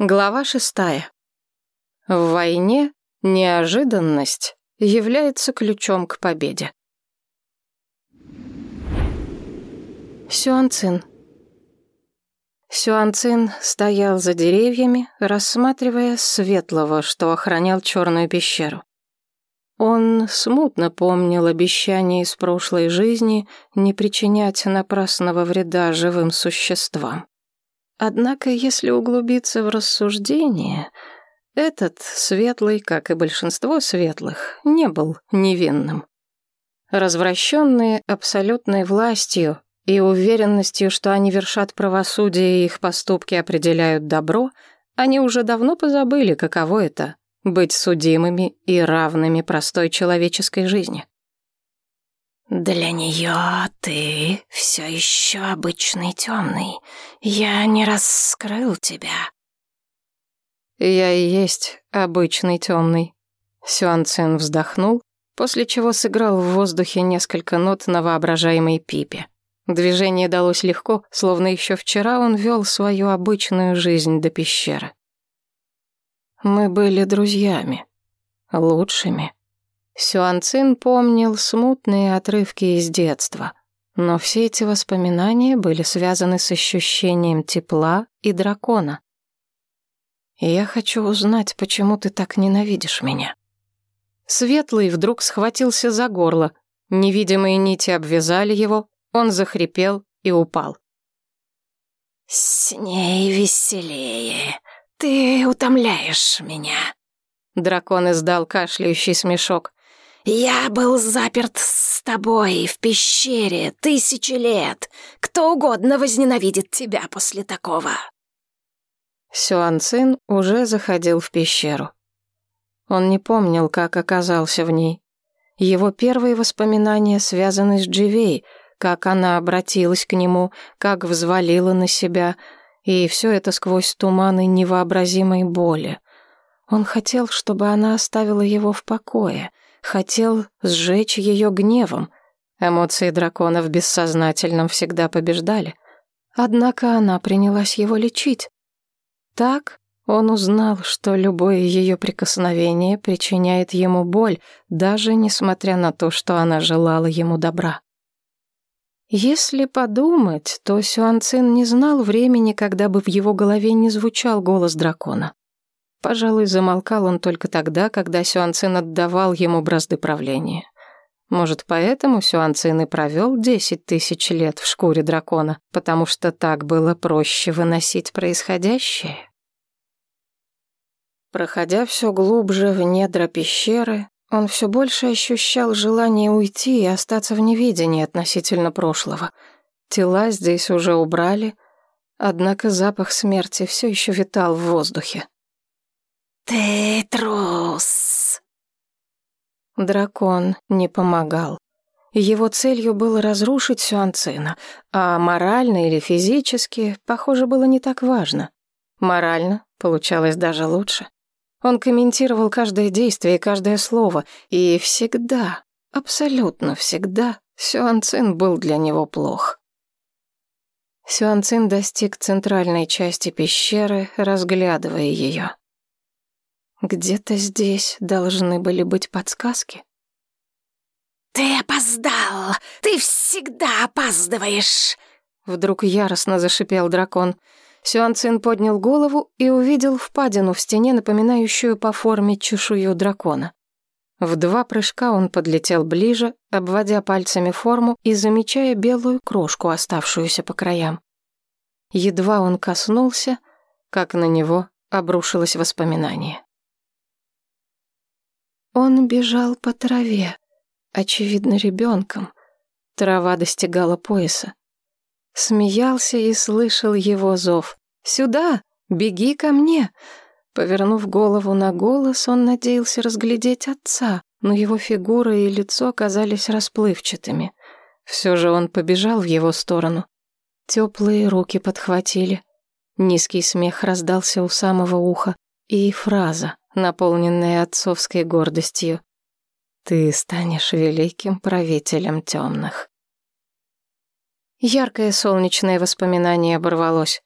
Глава шестая. В войне неожиданность является ключом к победе. Сюанцин. Сюанцин стоял за деревьями, рассматривая светлого, что охранял черную пещеру. Он смутно помнил обещание из прошлой жизни не причинять напрасного вреда живым существам. Однако, если углубиться в рассуждение, этот светлый, как и большинство светлых, не был невинным. Развращенные абсолютной властью и уверенностью, что они вершат правосудие и их поступки определяют добро, они уже давно позабыли, каково это — быть судимыми и равными простой человеческой жизни. «Для нее ты все еще обычный темный. Я не раскрыл тебя». «Я и есть обычный темный». Сюан Цин вздохнул, после чего сыграл в воздухе несколько нот на воображаемой пипе. Движение далось легко, словно еще вчера он вел свою обычную жизнь до пещеры. Мы были друзьями, лучшими. Сюан Цин помнил смутные отрывки из детства, но все эти воспоминания были связаны с ощущением тепла и дракона. «Я хочу узнать, почему ты так ненавидишь меня». Светлый вдруг схватился за горло, невидимые нити обвязали его, он захрипел и упал. «С ней веселее. Ты утомляешь меня». Дракон издал кашляющий смешок. «Я был заперт с тобой в пещере тысячи лет. Кто угодно возненавидит тебя после такого». Сюан уже заходил в пещеру. Он не помнил, как оказался в ней. Его первые воспоминания связаны с Дживей, как она обратилась к нему, как взвалила на себя, и все это сквозь туманы невообразимой боли. Он хотел, чтобы она оставила его в покое — хотел сжечь ее гневом. Эмоции дракона в бессознательном всегда побеждали. Однако она принялась его лечить. Так он узнал, что любое ее прикосновение причиняет ему боль, даже несмотря на то, что она желала ему добра. Если подумать, то Сюанцин не знал времени, когда бы в его голове не звучал голос дракона. Пожалуй, замолкал он только тогда, когда Сюанцин отдавал ему бразды правления. Может, поэтому Сюанцин и провел десять тысяч лет в шкуре дракона, потому что так было проще выносить происходящее? Проходя все глубже в недра пещеры, он все больше ощущал желание уйти и остаться в неведении относительно прошлого. Тела здесь уже убрали, однако запах смерти все еще витал в воздухе. «Ты трус!» Дракон не помогал. Его целью было разрушить Сюанцина, а морально или физически, похоже, было не так важно. Морально получалось даже лучше. Он комментировал каждое действие и каждое слово, и всегда, абсолютно всегда, Сюанцин был для него плох. Сюанцин достиг центральной части пещеры, разглядывая ее. Где-то здесь должны были быть подсказки. «Ты опоздал! Ты всегда опаздываешь!» Вдруг яростно зашипел дракон. Сюанцин поднял голову и увидел впадину в стене, напоминающую по форме чешую дракона. В два прыжка он подлетел ближе, обводя пальцами форму и замечая белую крошку, оставшуюся по краям. Едва он коснулся, как на него обрушилось воспоминание. Он бежал по траве, очевидно, ребенком. Трава достигала пояса. Смеялся и слышал его зов. «Сюда! Беги ко мне!» Повернув голову на голос, он надеялся разглядеть отца, но его фигура и лицо казались расплывчатыми. Все же он побежал в его сторону. Теплые руки подхватили. Низкий смех раздался у самого уха. И фраза наполненная отцовской гордостью. «Ты станешь великим правителем темных». Яркое солнечное воспоминание оборвалось.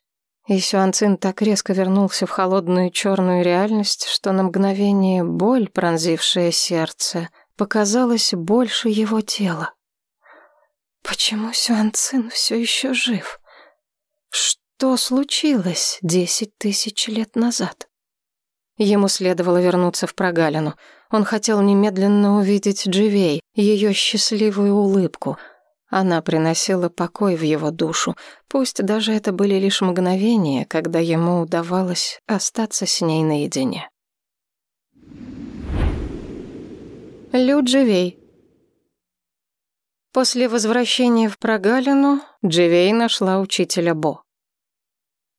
И Сюанцин так резко вернулся в холодную черную реальность, что на мгновение боль, пронзившая сердце, показалась больше его тела. Почему Сюанцин все еще жив? Что случилось десять тысяч лет назад? Ему следовало вернуться в прогалину. Он хотел немедленно увидеть Дживей, ее счастливую улыбку — она приносила покой в его душу, пусть даже это были лишь мгновения, когда ему удавалось остаться с ней наедине. Лю Дживей После возвращения в прогалину Дживей нашла учителя Бо.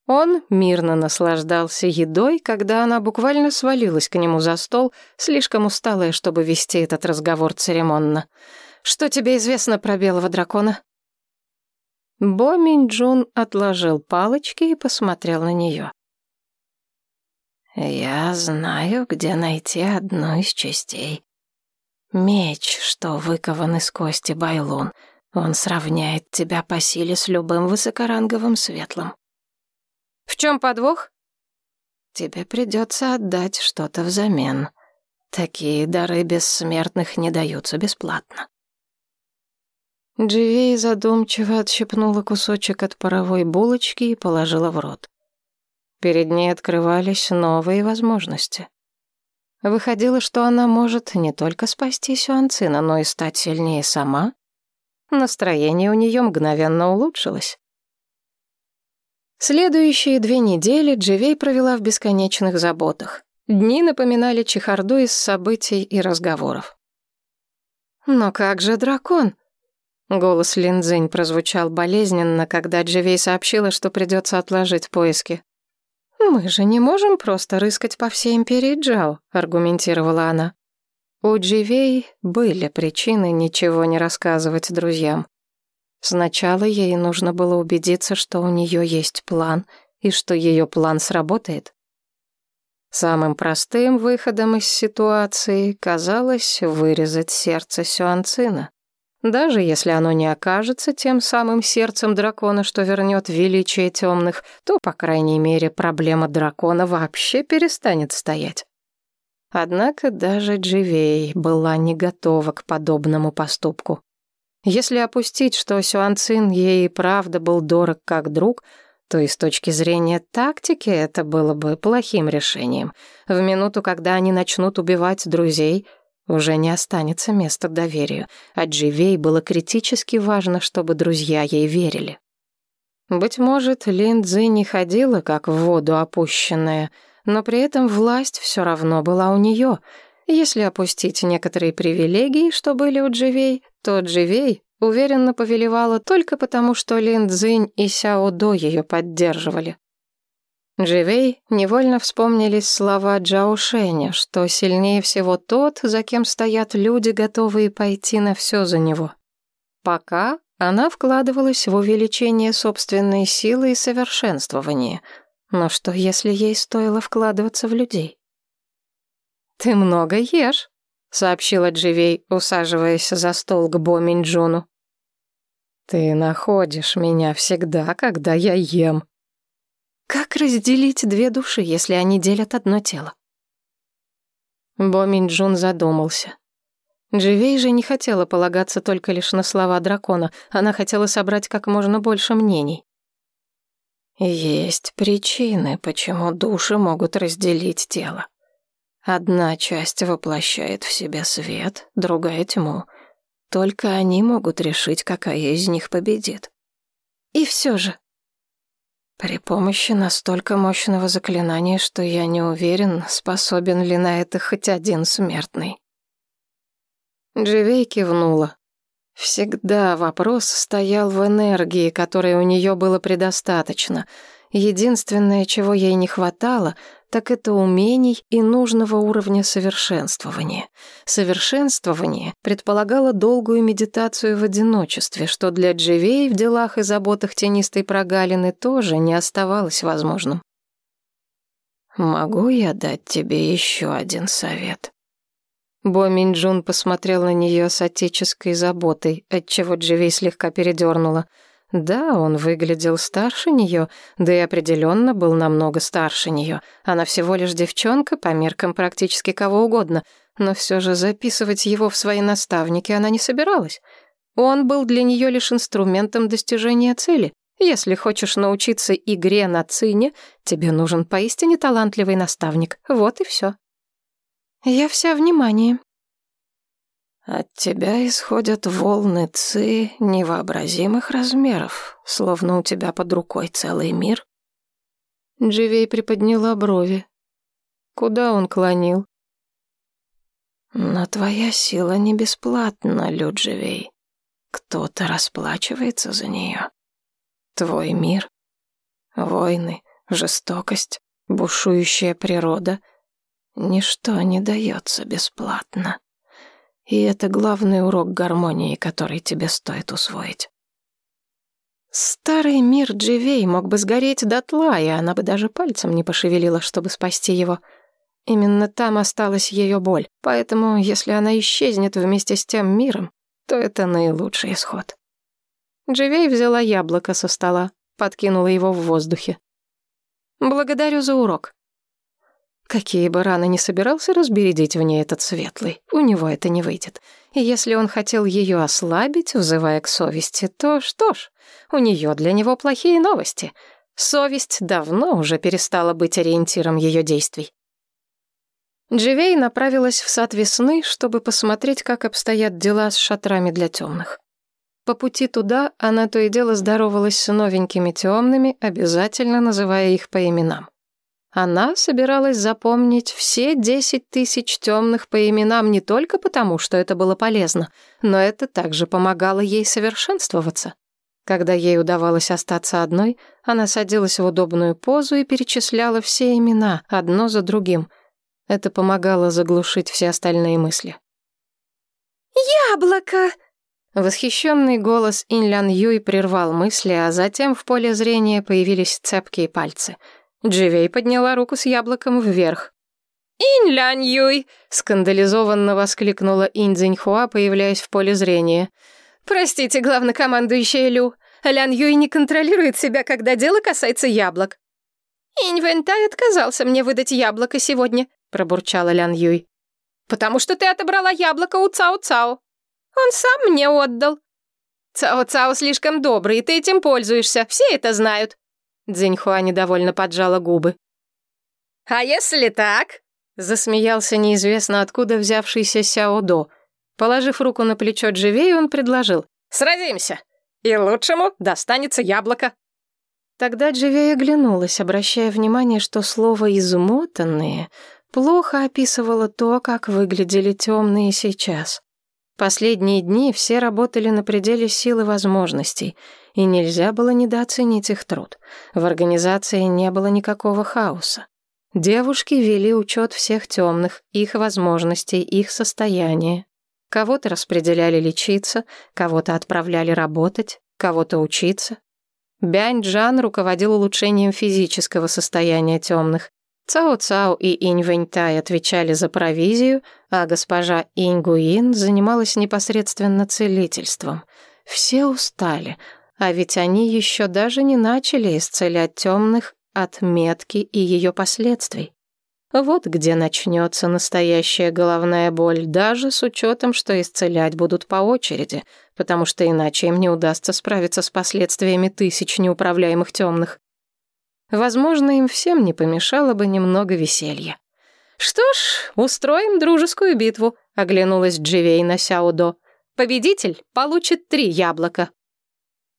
Он мирно наслаждался едой, когда она буквально свалилась к нему за стол, слишком усталая, чтобы вести этот разговор церемонно. Что тебе известно про белого дракона?» Бо Минджун отложил палочки и посмотрел на нее. «Я знаю, где найти одну из частей. Меч, что выкован из кости Байлун. Он сравняет тебя по силе с любым высокоранговым светлым». «В чем подвох?» «Тебе придется отдать что-то взамен. Такие дары бессмертных не даются бесплатно». Дживей задумчиво отщипнула кусочек от паровой булочки и положила в рот. Перед ней открывались новые возможности. Выходило, что она может не только спасти Сюанцина, но и стать сильнее сама. Настроение у нее мгновенно улучшилось. Следующие две недели Дживей провела в бесконечных заботах. Дни напоминали чехарду из событий и разговоров. «Но как же дракон?» Голос Линдзинь прозвучал болезненно, когда Дживей сообщила, что придется отложить поиски. «Мы же не можем просто рыскать по всей империи Джао», — аргументировала она. У Дживей были причины ничего не рассказывать друзьям. Сначала ей нужно было убедиться, что у нее есть план и что ее план сработает. Самым простым выходом из ситуации казалось вырезать сердце Сюанцина. Даже если оно не окажется тем самым сердцем дракона, что вернет величие темных, то, по крайней мере, проблема дракона вообще перестанет стоять. Однако даже Дживей была не готова к подобному поступку. Если опустить, что Сюанцин ей и правда был дорог как друг, то и с точки зрения тактики это было бы плохим решением. В минуту, когда они начнут убивать друзей — уже не останется места доверию, а Дживей было критически важно, чтобы друзья ей верили. Быть может, Линдзи не ходила, как в воду опущенная, но при этом власть все равно была у нее. Если опустить некоторые привилегии, что были у Дживей, то Дживей уверенно повелевала только потому, что Линдзинь и Сяо До ее поддерживали. Дживей невольно вспомнились слова Джао Шэня, что сильнее всего тот, за кем стоят люди, готовые пойти на все за него. Пока она вкладывалась в увеличение собственной силы и совершенствование. Но что, если ей стоило вкладываться в людей? «Ты много ешь», — сообщила Дживей, усаживаясь за стол к Бо Минджуну. «Ты находишь меня всегда, когда я ем», как разделить две души, если они делят одно тело? Бо Минджун задумался. Дживей же не хотела полагаться только лишь на слова дракона, она хотела собрать как можно больше мнений. Есть причины, почему души могут разделить тело. Одна часть воплощает в себе свет, другая — тьму. Только они могут решить, какая из них победит. И все же, при помощи настолько мощного заклинания, что я не уверен, способен ли на это хоть один смертный. Дживей кивнула. Всегда вопрос стоял в энергии, которой у нее было предостаточно. Единственное, чего ей не хватало, так это умений и нужного уровня совершенствования. Совершенствование предполагало долгую медитацию в одиночестве, что для Дживей в делах и заботах тенистой прогалины тоже не оставалось возможным. «Могу я дать тебе еще один совет?» Бо Минджун посмотрел на нее с отеческой заботой, отчего Дживей слегка передернула. Да, он выглядел старше нее, да и определенно был намного старше нее. Она всего лишь девчонка, по меркам практически кого угодно, но все же записывать его в свои наставники она не собиралась. Он был для нее лишь инструментом достижения цели. Если хочешь научиться игре на цине, тебе нужен поистине талантливый наставник. Вот и все. Я вся внимание. От тебя исходят волны ци невообразимых размеров, словно у тебя под рукой целый мир. Дживей приподняла брови. Куда он клонил? Но твоя сила не бесплатна, Людживей. Кто-то расплачивается за нее. Твой мир, войны, жестокость, бушующая природа — ничто не дается бесплатно. И это главный урок гармонии, который тебе стоит усвоить. Старый мир Дживей мог бы сгореть дотла, и она бы даже пальцем не пошевелила, чтобы спасти его. Именно там осталась ее боль, поэтому если она исчезнет вместе с тем миром, то это наилучший исход. Дживей взяла яблоко со стола, подкинула его в воздухе. «Благодарю за урок. Какие бы раны не собирался разбередить в ней этот светлый, у него это не выйдет. И если он хотел ее ослабить, взывая к совести, то что ж, у нее для него плохие новости. Совесть давно уже перестала быть ориентиром ее действий. Дживей направилась в сад весны, чтобы посмотреть, как обстоят дела с шатрами для темных. По пути туда она то и дело здоровалась с новенькими темными, обязательно называя их по именам. Она собиралась запомнить все десять тысяч темных по именам не только потому, что это было полезно, но это также помогало ей совершенствоваться. Когда ей удавалось остаться одной, она садилась в удобную позу и перечисляла все имена, одно за другим. Это помогало заглушить все остальные мысли. «Яблоко!» Восхищенный голос Инлян Юй прервал мысли, а затем в поле зрения появились цепкие пальцы — Дживей подняла руку с яблоком вверх. «Инь лянь юй!» — скандализованно воскликнула Инь Цзиньхуа, появляясь в поле зрения. «Простите, главнокомандующая Лю, Лян Юй не контролирует себя, когда дело касается яблок». «Инь Вэньтай отказался мне выдать яблоко сегодня», — пробурчала Лян Юй. «Потому что ты отобрала яблоко у Цао-Цао. Он сам мне отдал». «Цао-Цао слишком добрый, и ты этим пользуешься, все это знают», Дзиньхуа недовольно поджала губы. «А если так?» — засмеялся неизвестно откуда взявшийся Сяо-До. Положив руку на плечо Дживей, он предложил. «Сразимся, и лучшему достанется яблоко». Тогда Дживей оглянулась, обращая внимание, что слово «измотанные» плохо описывало то, как выглядели темные сейчас. Последние дни все работали на пределе сил и возможностей, и нельзя было недооценить их труд. В организации не было никакого хаоса. Девушки вели учет всех темных, их возможностей, их состояния. Кого-то распределяли лечиться, кого-то отправляли работать, кого-то учиться. Бянь Джан руководил улучшением физического состояния темных. Цао Цао и Инь Вэньтай отвечали за провизию, а госпожа Инь Гуин занималась непосредственно целительством. Все устали, а ведь они еще даже не начали исцелять темных от метки и ее последствий. Вот где начнется настоящая головная боль, даже с учетом, что исцелять будут по очереди, потому что иначе им не удастся справиться с последствиями тысяч неуправляемых темных. Возможно, им всем не помешало бы немного веселья. «Что ж, устроим дружескую битву», — оглянулась Дживей на Сяудо. «Победитель получит три яблока».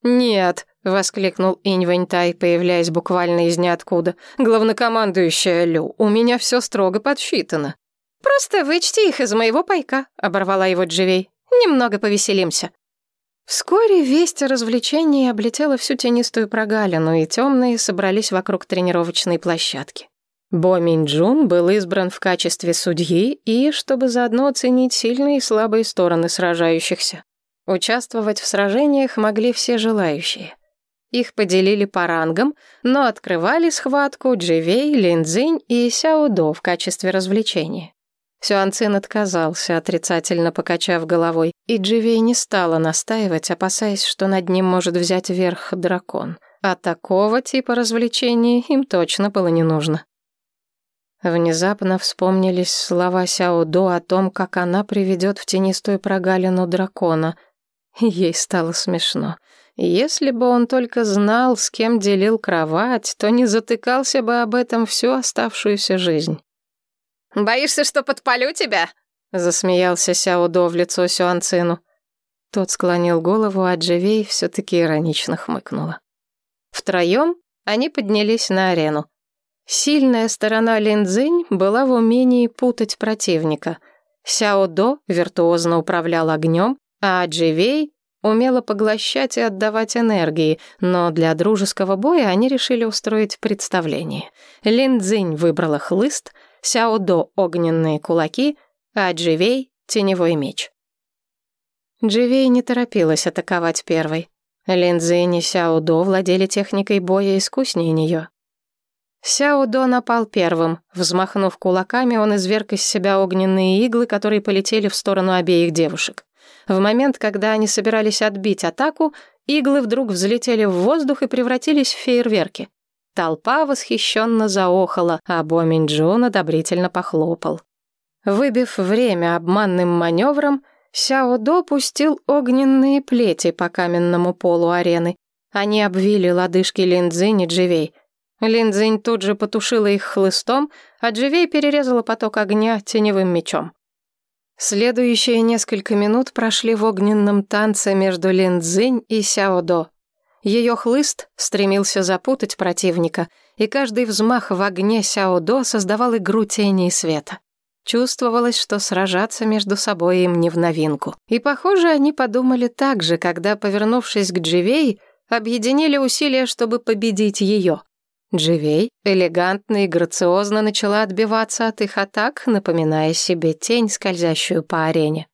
«Нет», — воскликнул Инь Вэньтай, появляясь буквально из ниоткуда. «Главнокомандующая Лю, у меня все строго подсчитано». «Просто вычти их из моего пайка», — оборвала его Дживей. «Немного повеселимся». Вскоре весть о развлечении облетела всю тенистую прогалину, и темные собрались вокруг тренировочной площадки. Бо Минджун был избран в качестве судьи и, чтобы заодно оценить сильные и слабые стороны сражающихся. Участвовать в сражениях могли все желающие. Их поделили по рангам, но открывали схватку Дживей, Линдзинь и Сяодо в качестве развлечения. Сюанцин отказался, отрицательно покачав головой, и Дживей не стала настаивать, опасаясь, что над ним может взять верх дракон. А такого типа развлечений им точно было не нужно. Внезапно вспомнились слова Сяо До о том, как она приведет в тенистую прогалину дракона. Ей стало смешно. Если бы он только знал, с кем делил кровать, то не затыкался бы об этом всю оставшуюся жизнь. «Боишься, что подпалю тебя?» — засмеялся Сяо До в лицо Сюанцину. Тот склонил голову, а Дживей все-таки иронично хмыкнула. Втроем они поднялись на арену. Сильная сторона Линдзинь была в умении путать противника. Сяо До виртуозно управлял огнем, а Дживей умела поглощать и отдавать энергии, но для дружеского боя они решили устроить представление. Линдзинь выбрала хлыст, Сяо До — огненные кулаки, а Дживей — теневой меч. Дживей не торопилась атаковать первой. Линдзинь и Сяо До владели техникой боя искуснее нее. Сяо До напал первым. Взмахнув кулаками, он изверг из себя огненные иглы, которые полетели в сторону обеих девушек. В момент, когда они собирались отбить атаку, иглы вдруг взлетели в воздух и превратились в фейерверки. Толпа восхищенно заохала, а Бо Минджун одобрительно похлопал. Выбив время обманным маневром, Сяо До пустил огненные плети по каменному полу арены. Они обвили лодыжки Линдзинь и Дживей — Линдзинь тут же потушила их хлыстом, а Дживей перерезала поток огня теневым мечом. Следующие несколько минут прошли в огненном танце между Линдзинь и Сяодо. Ее хлыст стремился запутать противника, и каждый взмах в огне Сяодо создавал игру тени и света. Чувствовалось, что сражаться между собой им не в новинку. И, похоже, они подумали так же, когда, повернувшись к Дживей, объединили усилия, чтобы победить ее. Дживей элегантно и грациозно начала отбиваться от их атак, напоминая себе тень, скользящую по арене.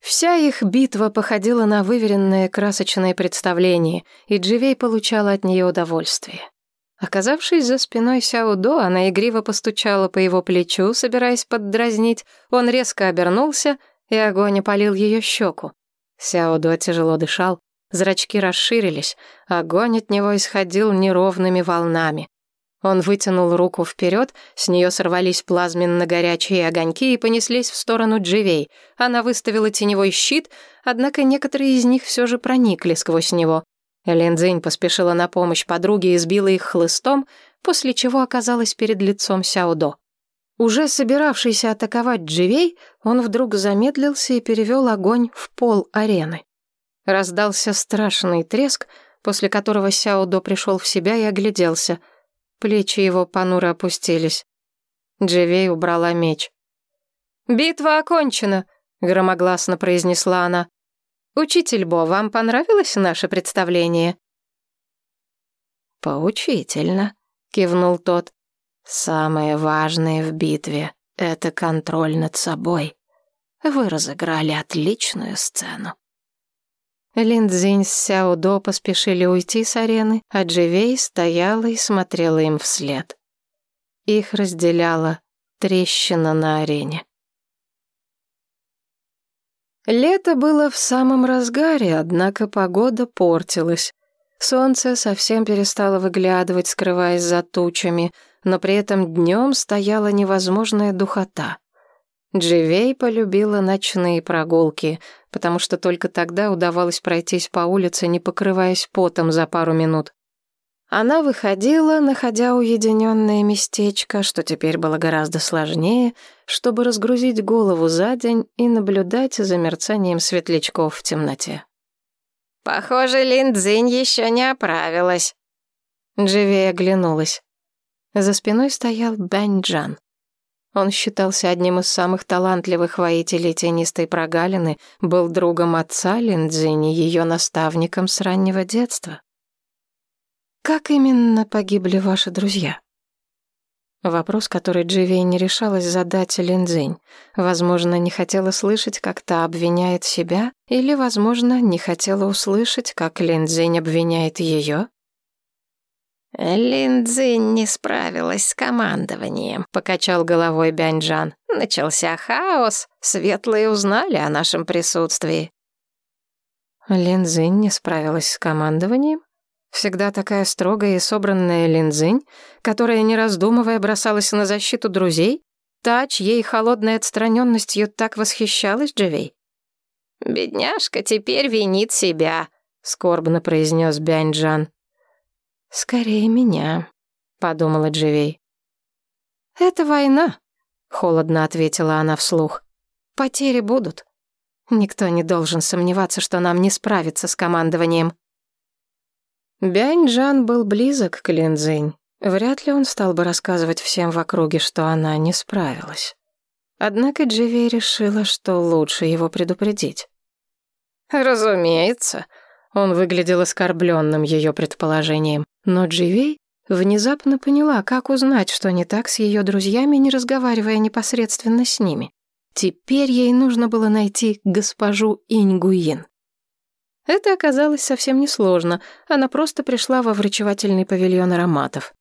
Вся их битва походила на выверенное красочное представление, и Дживей получала от нее удовольствие. Оказавшись за спиной Сяудо, она игриво постучала по его плечу, собираясь поддразнить. Он резко обернулся, и огонь опалил ее щеку. Сяудо тяжело дышал, Зрачки расширились, огонь от него исходил неровными волнами. Он вытянул руку вперед, с нее сорвались плазменно-горячие огоньки и понеслись в сторону Дживей. Она выставила теневой щит, однако некоторые из них все же проникли сквозь него. Линдзинь поспешила на помощь подруге и сбила их хлыстом, после чего оказалась перед лицом Сяодо. Уже собиравшийся атаковать Дживей, он вдруг замедлился и перевел огонь в пол арены. Раздался страшный треск, после которого Сяодо пришел в себя и огляделся. Плечи его понуро опустились. Дживей убрала меч. «Битва окончена», — громогласно произнесла она. «Учитель Бо, вам понравилось наше представление?» «Поучительно», — кивнул тот. «Самое важное в битве — это контроль над собой. Вы разыграли отличную сцену». Линдзинь с Сяо До поспешили уйти с арены, а Дживей стояла и смотрела им вслед. Их разделяла трещина на арене. Лето было в самом разгаре, однако погода портилась. Солнце совсем перестало выглядывать, скрываясь за тучами, но при этом днем стояла невозможная духота. Дживей полюбила ночные прогулки, потому что только тогда удавалось пройтись по улице, не покрываясь потом за пару минут. Она выходила, находя уединенное местечко, что теперь было гораздо сложнее, чтобы разгрузить голову за день и наблюдать за мерцанием светлячков в темноте. «Похоже, Линдзинь еще не оправилась». Дживей оглянулась. За спиной стоял Бэнджан. Он считался одним из самых талантливых воителей тенистой прогалины, был другом отца Линдзини, ее наставником с раннего детства. «Как именно погибли ваши друзья?» Вопрос, который Дживей не решалась задать Линдзинь. Возможно, не хотела слышать, как та обвиняет себя, или, возможно, не хотела услышать, как Линдзинь обвиняет ее. Линдзи не справилась с командованием, покачал головой Бяньджан. Начался хаос, светлые узнали о нашем присутствии. Линдзинь не справилась с командованием? Всегда такая строгая и собранная Линдзинь, которая, не раздумывая, бросалась на защиту друзей? Та, чьей холодной отстраненностью так восхищалась Дживей? «Бедняжка теперь винит себя», — скорбно произнес Бяньджан. «Скорее меня», — подумала Дживей. «Это война», — холодно ответила она вслух. «Потери будут. Никто не должен сомневаться, что нам не справиться с командованием». Бянь-Джан был близок к Линдзинь. Вряд ли он стал бы рассказывать всем в округе, что она не справилась. Однако Дживей решила, что лучше его предупредить. «Разумеется», — он выглядел оскорбленным ее предположением. Но Дживей внезапно поняла, как узнать, что не так с ее друзьями, не разговаривая непосредственно с ними. Теперь ей нужно было найти госпожу Иньгуин. Это оказалось совсем несложно. Она просто пришла во врачевательный павильон ароматов.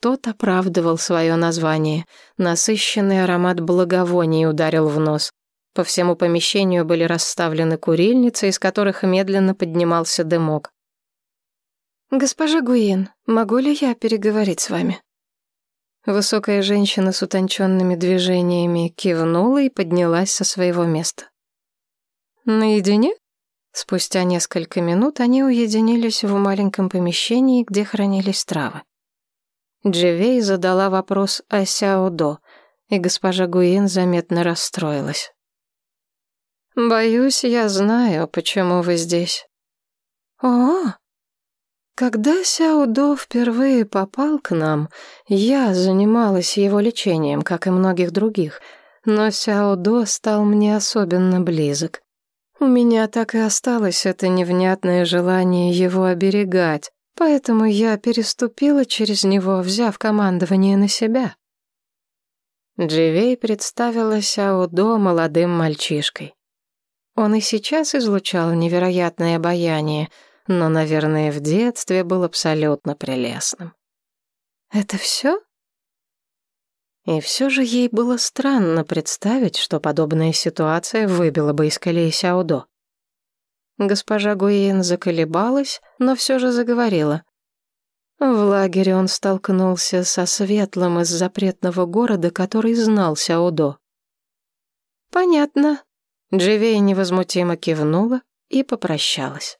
Тот оправдывал свое название. Насыщенный аромат благовоний ударил в нос. По всему помещению были расставлены курильницы, из которых медленно поднимался дымок. «Госпожа Гуин, могу ли я переговорить с вами?» Высокая женщина с утонченными движениями кивнула и поднялась со своего места. «Наедине?» Спустя несколько минут они уединились в маленьком помещении, где хранились травы. Дживей задала вопрос о Сяодо, и госпожа Гуин заметно расстроилась. «Боюсь, я знаю, почему вы здесь». «О, когда Сяодо впервые попал к нам, я занималась его лечением, как и многих других, но Сяодо стал мне особенно близок. У меня так и осталось это невнятное желание его оберегать, Поэтому я переступила через него, взяв командование на себя. Дживей представилась Аудо молодым мальчишкой. Он и сейчас излучал невероятное обаяние, но, наверное, в детстве был абсолютно прелестным. «Это все?» И все же ей было странно представить, что подобная ситуация выбила бы из колеи Сяудо. Госпожа Гуин заколебалась, но все же заговорила. В лагере он столкнулся со светлым из запретного города, который знал Сяодо. «Понятно». Дживей невозмутимо кивнула и попрощалась.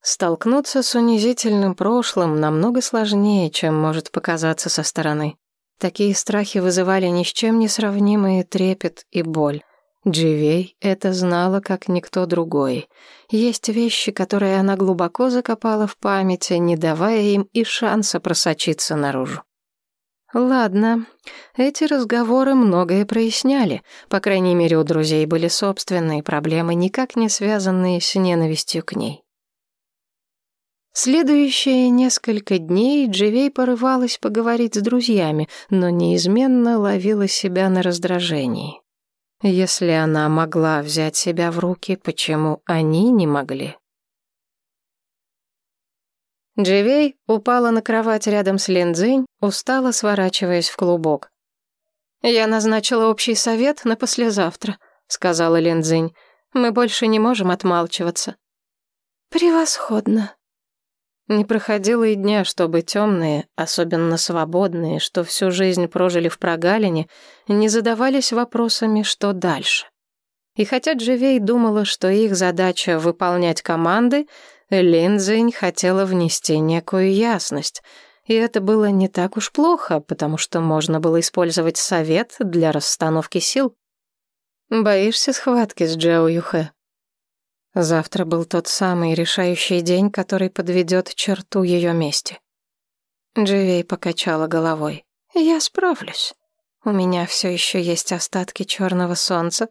Столкнуться с унизительным прошлым намного сложнее, чем может показаться со стороны. Такие страхи вызывали ни с чем не сравнимые трепет и боль. Дживей это знала, как никто другой. Есть вещи, которые она глубоко закопала в памяти, не давая им и шанса просочиться наружу. Ладно, эти разговоры многое проясняли. По крайней мере, у друзей были собственные проблемы, никак не связанные с ненавистью к ней. Следующие несколько дней Дживей порывалась поговорить с друзьями, но неизменно ловила себя на раздражении. Если она могла взять себя в руки, почему они не могли? Дживей упала на кровать рядом с Линдзинь, устало сворачиваясь в клубок. «Я назначила общий совет на послезавтра», — сказала Линдзинь. «Мы больше не можем отмалчиваться». «Превосходно», не проходило и дня, чтобы темные, особенно свободные, что всю жизнь прожили в прогалине, не задавались вопросами, что дальше. И хотя Дживей думала, что их задача — выполнять команды, Линдзинь хотела внести некую ясность. И это было не так уж плохо, потому что можно было использовать совет для расстановки сил. «Боишься схватки с Джао Юхэ?» Завтра был тот самый решающий день, который подведет черту ее мести. Дживей покачала головой. «Я справлюсь. У меня все еще есть остатки черного солнца».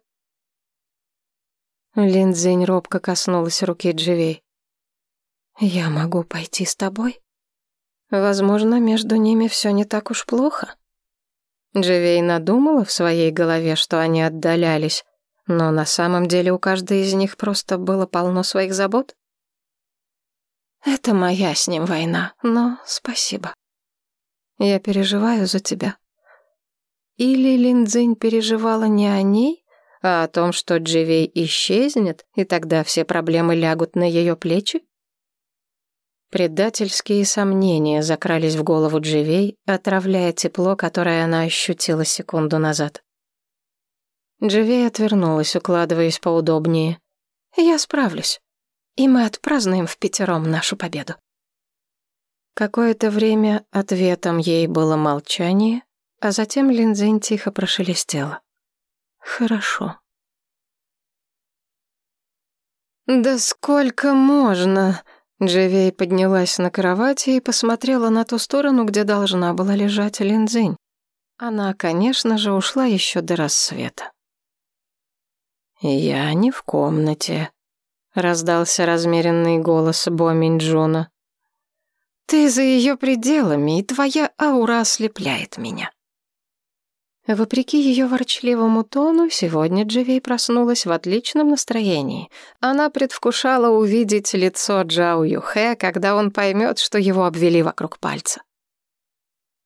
Линдзинь робко коснулась руки Дживей. «Я могу пойти с тобой?» Возможно, между ними все не так уж плохо. Дживей надумала в своей голове, что они отдалялись, но на самом деле у каждой из них просто было полно своих забот. Это моя с ним война, но спасибо. Я переживаю за тебя. Или Линдзинь переживала не о ней, а о том, что Дживей исчезнет, и тогда все проблемы лягут на ее плечи? Предательские сомнения закрались в голову Дживей, отравляя тепло, которое она ощутила секунду назад. Дживей отвернулась, укладываясь поудобнее. «Я справлюсь, и мы отпразднуем в пятером нашу победу». Какое-то время ответом ей было молчание, а затем Линдзинь тихо прошелестела. «Хорошо». «Да сколько можно?» Дживей поднялась на кровати и посмотрела на ту сторону, где должна была лежать Линдзинь. Она, конечно же, ушла еще до рассвета. «Я не в комнате», — раздался размеренный голос Бо Минджуна. «Ты за ее пределами, и твоя аура ослепляет меня». Вопреки ее ворчливому тону, сегодня Дживей проснулась в отличном настроении. Она предвкушала увидеть лицо Джао Юхэ, когда он поймет, что его обвели вокруг пальца.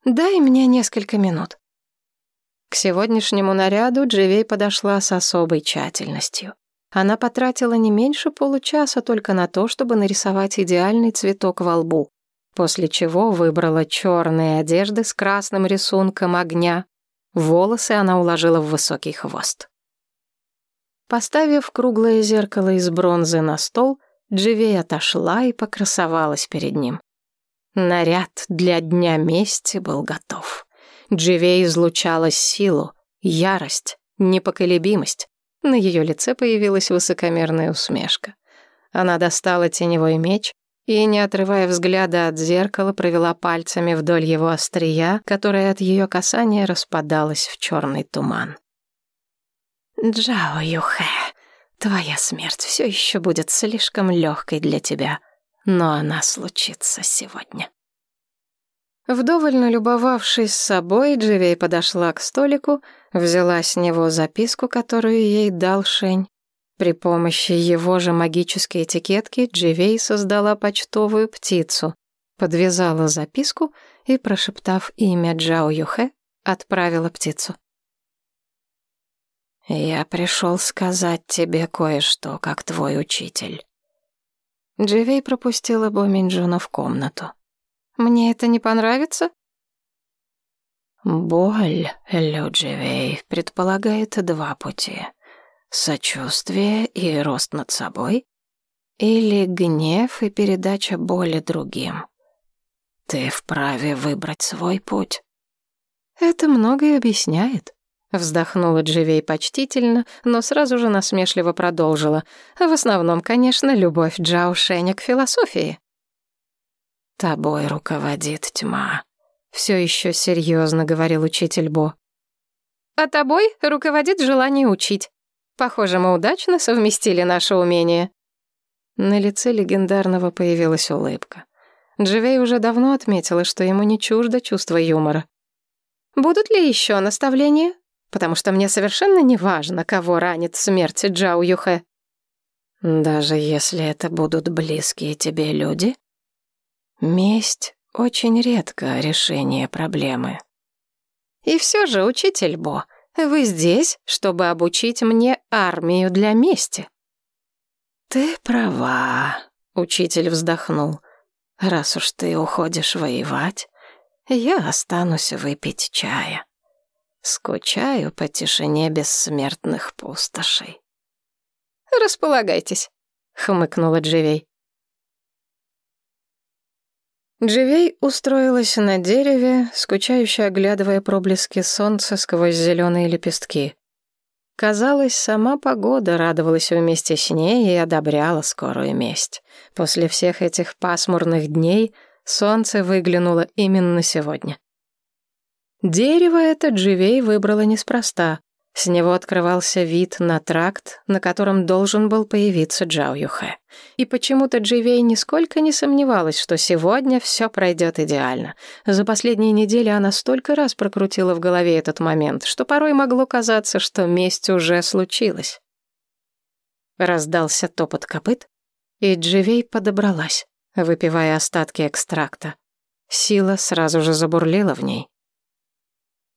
«Дай мне несколько минут». К сегодняшнему наряду Дживей подошла с особой тщательностью. Она потратила не меньше получаса только на то, чтобы нарисовать идеальный цветок во лбу, после чего выбрала черные одежды с красным рисунком огня, Волосы она уложила в высокий хвост. Поставив круглое зеркало из бронзы на стол, Дживей отошла и покрасовалась перед ним. Наряд для Дня мести был готов. Дживей излучала силу, ярость, непоколебимость. На ее лице появилась высокомерная усмешка. Она достала теневой меч и, не отрывая взгляда от зеркала, провела пальцами вдоль его острия, которое от ее касания распадалось в черный туман. «Джао Юхэ, твоя смерть все еще будет слишком легкой для тебя, но она случится сегодня». Вдоволь налюбовавшись собой, Дживей подошла к столику, взяла с него записку, которую ей дал Шень, при помощи его же магической этикетки Дживей создала почтовую птицу, подвязала записку и, прошептав имя Джао Юхэ, отправила птицу. «Я пришел сказать тебе кое-что, как твой учитель». Дживей пропустила Бо Минджуна в комнату. «Мне это не понравится?» Боль, Лю Дживей, предполагает два пути — Сочувствие и рост над собой? Или гнев и передача боли другим? Ты вправе выбрать свой путь. Это многое объясняет. Вздохнула Дживей почтительно, но сразу же насмешливо продолжила. В основном, конечно, любовь Джао Шэня к философии. Тобой руководит тьма. Все еще серьезно говорил учитель Бо. А тобой руководит желание учить. Похоже, мы удачно совместили наши умения». На лице легендарного появилась улыбка. Дживей уже давно отметила, что ему не чуждо чувство юмора. «Будут ли еще наставления? Потому что мне совершенно не важно, кого ранит смерть Джао Юхэ». «Даже если это будут близкие тебе люди?» «Месть — очень редко решение проблемы». «И все же, учитель Бо, вы здесь, чтобы обучить мне армию для мести». «Ты права», — учитель вздохнул. «Раз уж ты уходишь воевать, я останусь выпить чая. Скучаю по тишине бессмертных пустошей». «Располагайтесь», — хмыкнула Дживей. Дживей устроилась на дереве, скучающе оглядывая проблески солнца сквозь зеленые лепестки. Казалось, сама погода радовалась вместе с ней и одобряла скорую месть. После всех этих пасмурных дней солнце выглянуло именно сегодня. Дерево это Дживей выбрала неспроста. С него открывался вид на тракт, на котором должен был появиться Джао Юхэ. И почему-то Дживей нисколько не сомневалась, что сегодня все пройдет идеально. За последние недели она столько раз прокрутила в голове этот момент, что порой могло казаться, что месть уже случилась. Раздался топот копыт, и Дживей подобралась. выпивая остатки экстракта. Сила сразу же забурлила в ней.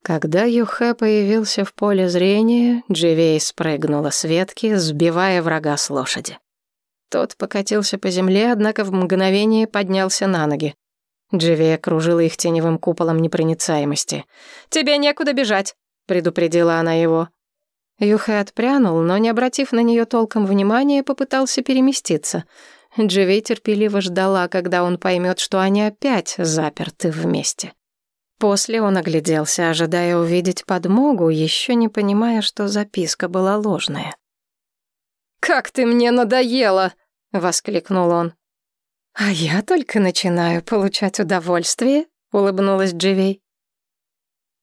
Когда Юхэ появился в поле зрения, Дживей спрыгнула с ветки, сбивая врага с лошади. Тот покатился по земле, однако в мгновение поднялся на ноги. Дживей окружила их теневым куполом непроницаемости. «Тебе некуда бежать», — предупредила она его. Юхэ отпрянул, но, не обратив на нее толком внимания, попытался переместиться. Дживей терпеливо ждала, когда он поймет, что они опять заперты вместе. После он огляделся, ожидая увидеть подмогу, еще не понимая, что записка была ложная. «Как ты мне надоела!» — воскликнул он. «А я только начинаю получать удовольствие», — улыбнулась Дживей.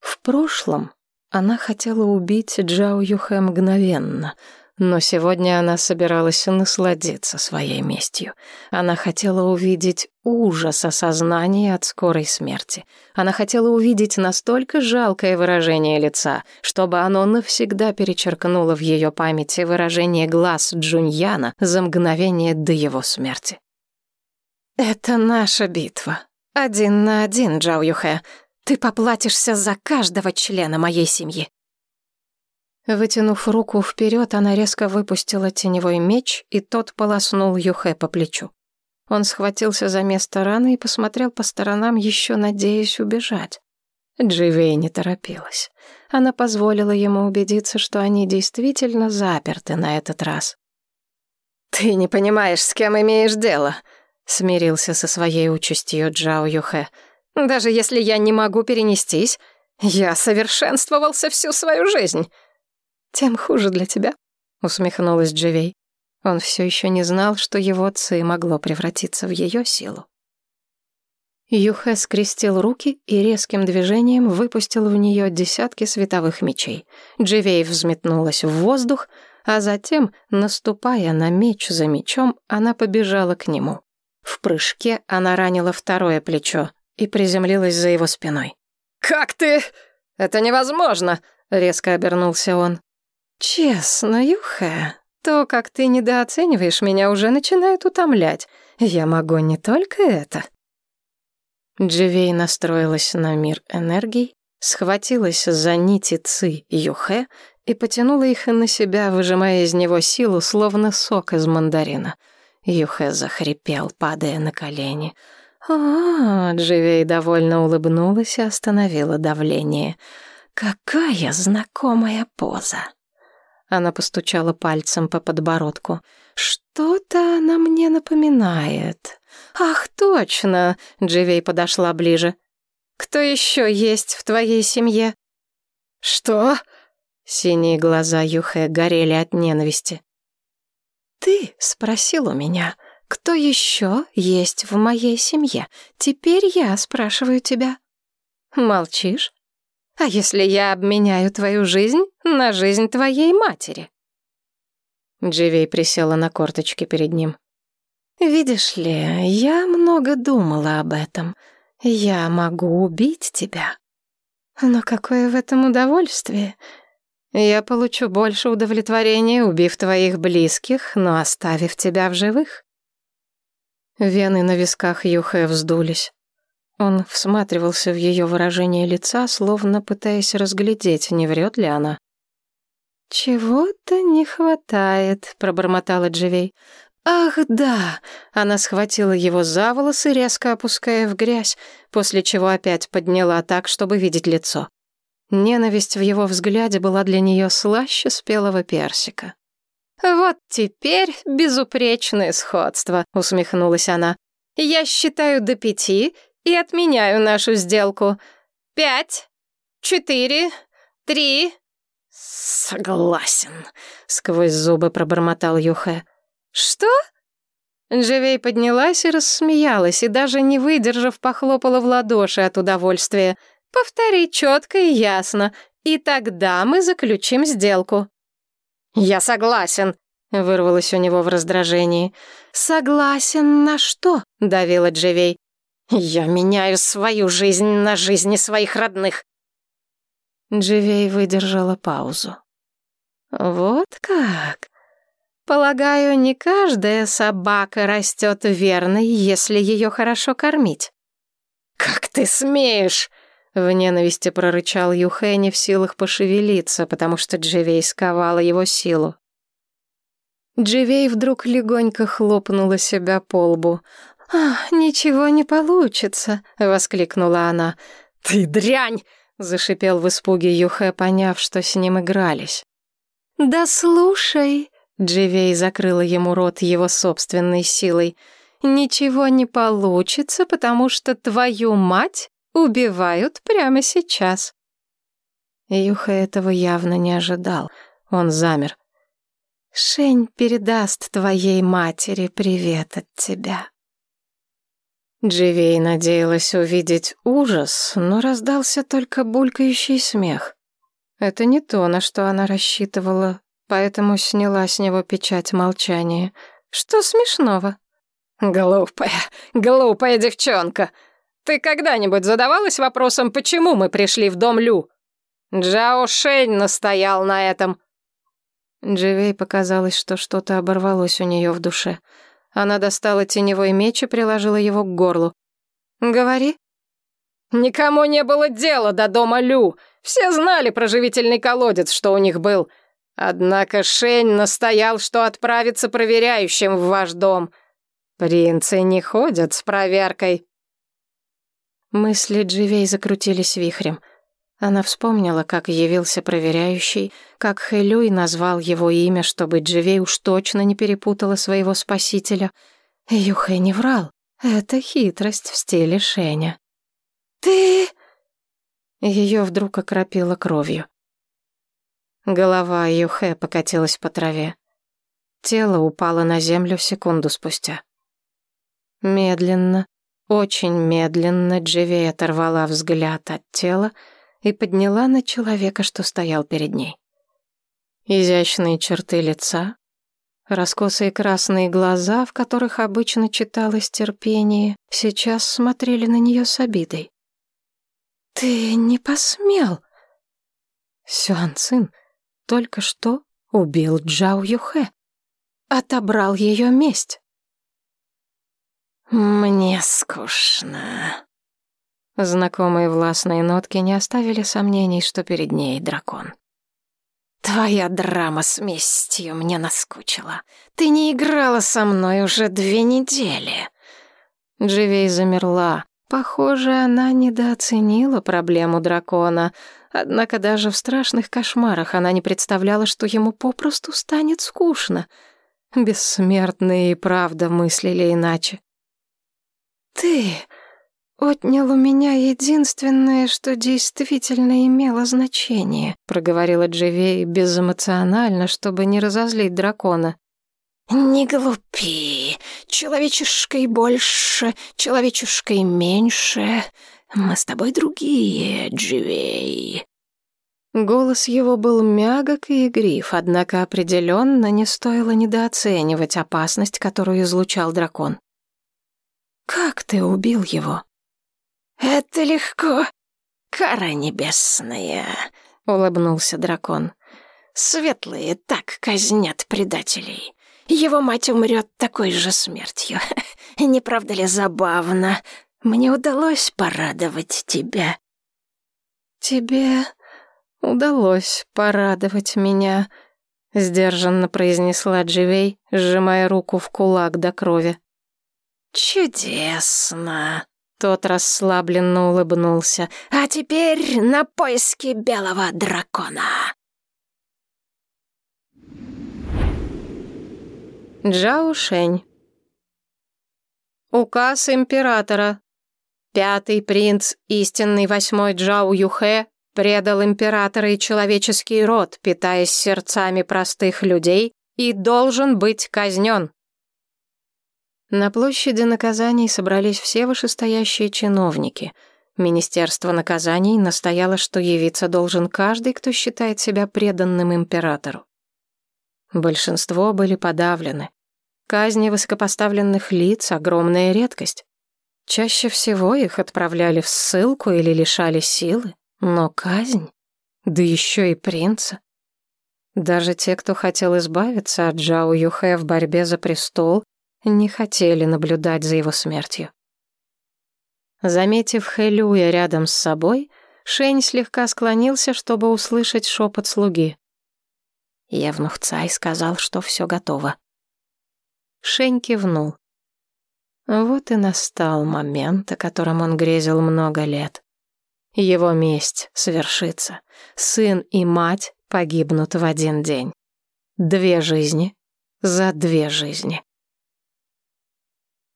В прошлом она хотела убить Джао Юхэ мгновенно — но сегодня она собиралась насладиться своей местью. Она хотела увидеть ужас осознания от скорой смерти. Она хотела увидеть настолько жалкое выражение лица, чтобы оно навсегда перечеркнуло в ее памяти выражение глаз Джуньяна за мгновение до его смерти. «Это наша битва. Один на один, Джао Юхэ. Ты поплатишься за каждого члена моей семьи. Вытянув руку вперед, она резко выпустила теневой меч, и тот полоснул Юхе по плечу. Он схватился за место раны и посмотрел по сторонам, еще надеясь убежать. Дживей не торопилась. Она позволила ему убедиться, что они действительно заперты на этот раз. «Ты не понимаешь, с кем имеешь дело», — смирился со своей участью Джао Юхэ. «Даже если я не могу перенестись, я совершенствовался всю свою жизнь». «Тем хуже для тебя», — усмехнулась Дживей. Он все еще не знал, что его ци могло превратиться в ее силу. Юхэ скрестил руки и резким движением выпустил в нее десятки световых мечей. Дживей взметнулась в воздух, а затем, наступая на меч за мечом, она побежала к нему. В прыжке она ранила второе плечо и приземлилась за его спиной. «Как ты? Это невозможно!» — резко обернулся он. «Честно, Юхэ, то, как ты недооцениваешь меня, уже начинает утомлять. Я могу не только это». Дживей настроилась на мир энергий, схватилась за нити ци Юхэ и потянула их на себя, выжимая из него силу, словно сок из мандарина. Юхэ захрипел, падая на колени. «А, Дживей довольно улыбнулась и остановила давление. Какая знакомая поза!» Она постучала пальцем по подбородку. «Что-то она мне напоминает». «Ах, точно!» — Дживей подошла ближе. «Кто еще есть в твоей семье?» «Что?» — синие глаза Юхэ горели от ненависти. «Ты спросил у меня, кто еще есть в моей семье. Теперь я спрашиваю тебя. Молчишь? А если я обменяю твою жизнь на жизнь твоей матери?» Дживей присела на корточки перед ним. «Видишь ли, я много думала об этом. Я могу убить тебя. Но какое в этом удовольствие? Я получу больше удовлетворения, убив твоих близких, но оставив тебя в живых». Вены на висках Юхэ вздулись. Он всматривался в ее выражение лица, словно пытаясь разглядеть, не врет ли она. «Чего-то не хватает», — пробормотала Дживей. «Ах, да!» — она схватила его за волосы, резко опуская в грязь, после чего опять подняла так, чтобы видеть лицо. Ненависть в его взгляде была для нее слаще спелого персика. «Вот теперь безупречное сходство», — усмехнулась она. «Я считаю до пяти и отменяю нашу сделку. Пять, четыре, три...» «Согласен», — сквозь зубы пробормотал Юхэ. «Что?» Дживей поднялась и рассмеялась, и даже не выдержав, похлопала в ладоши от удовольствия. «Повтори четко и ясно, и тогда мы заключим сделку». «Я согласен», — вырвалось у него в раздражении. «Согласен на что?» — давила Дживей. Я меняю свою жизнь на жизни своих родных. Дживей выдержала паузу. Вот как? Полагаю, не каждая собака растет верной, если ее хорошо кормить. «Как ты смеешь!» — в ненависти прорычал Юхэ, не в силах пошевелиться, потому что Дживей сковала его силу. Дживей вдруг легонько хлопнула себя по лбу. «А, ничего не получится!» — воскликнула она. «Ты дрянь!» — зашипел в испуге Юхэ, поняв, что с ним игрались. «Да слушай!» — Дживей закрыла ему рот его собственной силой. «Ничего не получится, потому что твою мать убивают прямо сейчас». Юха этого явно не ожидал. Он замер. «Шень передаст твоей матери привет от тебя». Дживей надеялась увидеть ужас, но раздался только булькающий смех. Это не то, на что она рассчитывала, поэтому сняла с него печать молчания. Что смешного? «Глупая, глупая девчонка! Ты когда-нибудь задавалась вопросом, почему мы пришли в дом Лю? Джао Шэнь настоял на этом». Дживей показалось, что что-то оборвалось у нее в душе. Она достала теневой меч и приложила его к горлу. «Говори». «Никому не было дела до дома Лю. Все знали про живительный колодец, что у них был. Однако Шень настоял, что отправится проверяющим в ваш дом. Принцы не ходят с проверкой». Мысли Дживей закрутились вихрем. Она вспомнила, как явился проверяющий, как Хэлюй назвал его имя, чтобы Дживей уж точно не перепутала своего спасителя. Юхэ не врал. Это хитрость в стиле Шеня. «Ты...» Ее вдруг окропило кровью. Голова Юхэ покатилась по траве. Тело упало на землю секунду спустя. Медленно, очень медленно Дживей оторвала взгляд от тела и подняла на человека, что стоял перед ней. Изящные черты лица, раскосые красные глаза, в которых обычно читалось терпение, сейчас смотрели на нее с обидой. «Ты не посмел!» Сюан Цин только что убил Джао Юхэ, отобрал ее месть. «Мне скучно», Знакомые властные нотки не оставили сомнений, что перед ней дракон. «Твоя драма с местью мне наскучила. Ты не играла со мной уже две недели». Дживей замерла. Похоже, она недооценила проблему дракона. Однако даже в страшных кошмарах она не представляла, что ему попросту станет скучно. Бессмертные и правда мыслили иначе. «Ты...» «Отнял у меня единственное, что действительно имело значение», — проговорила Дживей безэмоционально, чтобы не разозлить дракона. «Не глупи. Человечешкой больше, человечешкой меньше. Мы с тобой другие, Дживей». Голос его был мягок и игрив, однако определенно не стоило недооценивать опасность, которую излучал дракон. «Как ты убил его?» «Это легко. Кара небесная», — улыбнулся дракон. «Светлые так казнят предателей. Его мать умрет такой же смертью. Не правда ли забавно? Мне удалось порадовать тебя». «Тебе удалось порадовать меня», — сдержанно произнесла Дживей, сжимая руку в кулак до крови. «Чудесно!» Тот расслабленно улыбнулся. «А теперь на поиски белого дракона!» Джао Шень Указ императора. Пятый принц, истинный восьмой Джао Юхэ, предал императора и человеческий род, питаясь сердцами простых людей, и должен быть казнен. На площади наказаний собрались все вышестоящие чиновники. Министерство наказаний настояло, что явиться должен каждый, кто считает себя преданным императору. Большинство были подавлены. Казни высокопоставленных лиц — огромная редкость. Чаще всего их отправляли в ссылку или лишали силы, но казнь, да еще и принца. Даже те, кто хотел избавиться от Джао Юхэ в борьбе за престол, не хотели наблюдать за его смертью. Заметив Хэлюя рядом с собой, Шень слегка склонился, чтобы услышать шепот слуги. Евнух Цай сказал, что все готово. Шень кивнул. Вот и настал момент, о котором он грезил много лет. Его месть свершится. Сын и мать погибнут в один день. Две жизни за две жизни.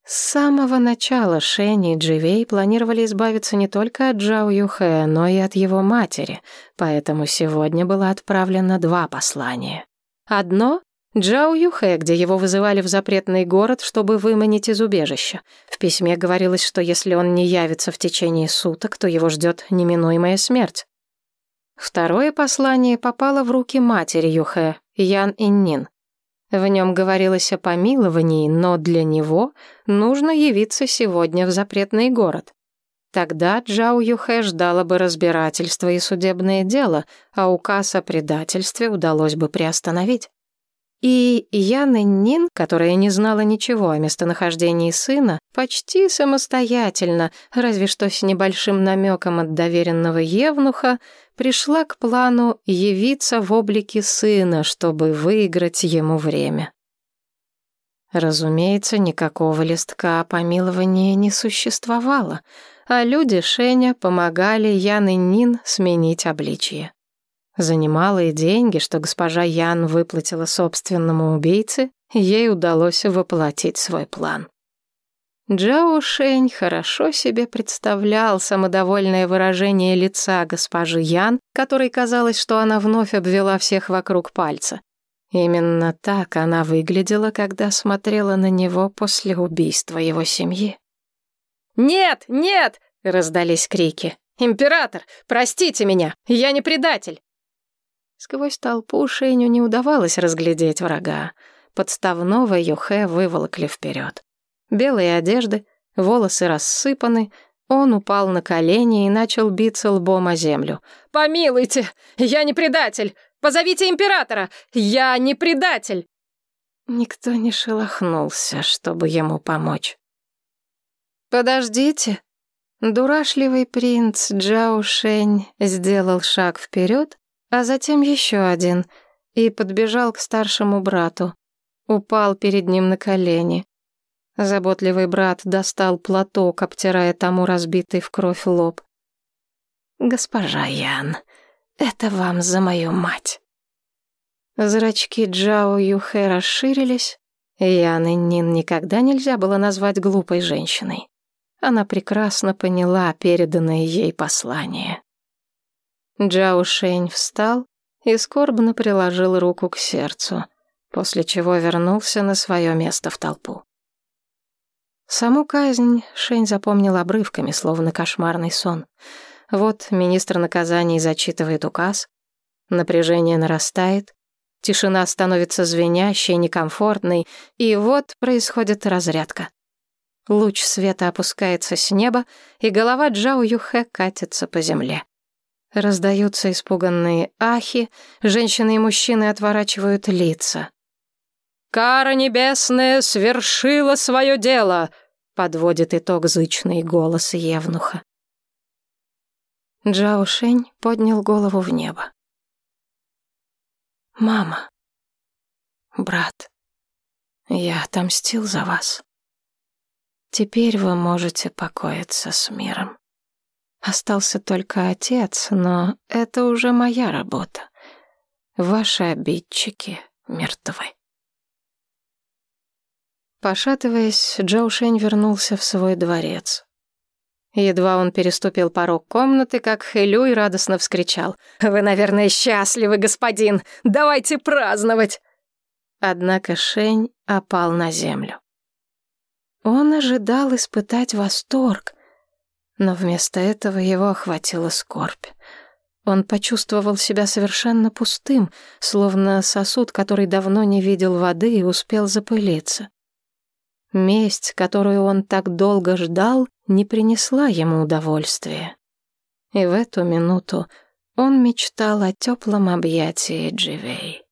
С самого начала Шэнь и Дживей планировали избавиться не только от Джао Юхэ, но и от его матери, поэтому сегодня было отправлено два послания. Одно — Джао Юхэ, где его вызывали в запретный город, чтобы выманить из убежища. В письме говорилось, что если он не явится в течение суток, то его ждет неминуемая смерть. Второе послание попало в руки матери Юхэ, Ян Иннин. В нем говорилось о помиловании, но для него нужно явиться сегодня в запретный город. Тогда Джао Юхэ ждало бы разбирательства и судебное дело, а указ о предательстве удалось бы приостановить. И Яна Нин, которая не знала ничего о местонахождении сына, почти самостоятельно, разве что с небольшим намеком от доверенного Евнуха, пришла к плану явиться в облике сына, чтобы выиграть ему время. Разумеется, никакого листка помилования не существовало, а люди Шеня помогали Ян Нин сменить обличие. За немалые деньги, что госпожа Ян выплатила собственному убийце, ей удалось воплотить свой план. Джао Шень хорошо себе представлял самодовольное выражение лица госпожи Ян, которой казалось, что она вновь обвела всех вокруг пальца. Именно так она выглядела, когда смотрела на него после убийства его семьи. «Нет, нет!» — раздались крики. «Император, простите меня, я не предатель!» Сквозь толпу Шеню не удавалось разглядеть врага. Подставного Юхе выволокли вперед. Белые одежды, волосы рассыпаны, он упал на колени и начал биться лбом о землю. «Помилуйте! Я не предатель! Позовите императора! Я не предатель!» Никто не шелохнулся, чтобы ему помочь. «Подождите!» Дурашливый принц Джао Шень сделал шаг вперед, а затем еще один, и подбежал к старшему брату. Упал перед ним на колени. Заботливый брат достал платок, обтирая тому разбитый в кровь лоб. «Госпожа Ян, это вам за мою мать». Зрачки Джао Юхэ расширились. Ян и Нин никогда нельзя было назвать глупой женщиной. Она прекрасно поняла переданное ей послание. Джао Шень встал и скорбно приложил руку к сердцу, после чего вернулся на свое место в толпу. Саму казнь Шень запомнил обрывками, словно кошмарный сон. Вот министр наказаний зачитывает указ, напряжение нарастает, тишина становится звенящей, некомфортной, и вот происходит разрядка. Луч света опускается с неба, и голова Джао Юхэ катится по земле. Раздаются испуганные ахи, женщины и мужчины отворачивают лица. «Кара небесная свершила свое дело!» — подводит итог зычный голос Евнуха. Джао Шень поднял голову в небо. «Мама, брат, я отомстил за вас. Теперь вы можете покоиться с миром. Остался только отец, но это уже моя работа. Ваши обидчики мертвы». Пошатываясь, Джоу Шень вернулся в свой дворец. Едва он переступил порог комнаты, как Хэлюй радостно вскричал. «Вы, наверное, счастливы, господин! Давайте праздновать!» Однако Шень опал на землю. Он ожидал испытать восторг, но вместо этого его охватила скорбь. Он почувствовал себя совершенно пустым, словно сосуд, который давно не видел воды и успел запылиться. Месть, которую он так долго ждал, не принесла ему удовольствия. И в эту минуту он мечтал о теплом объятии Дживей.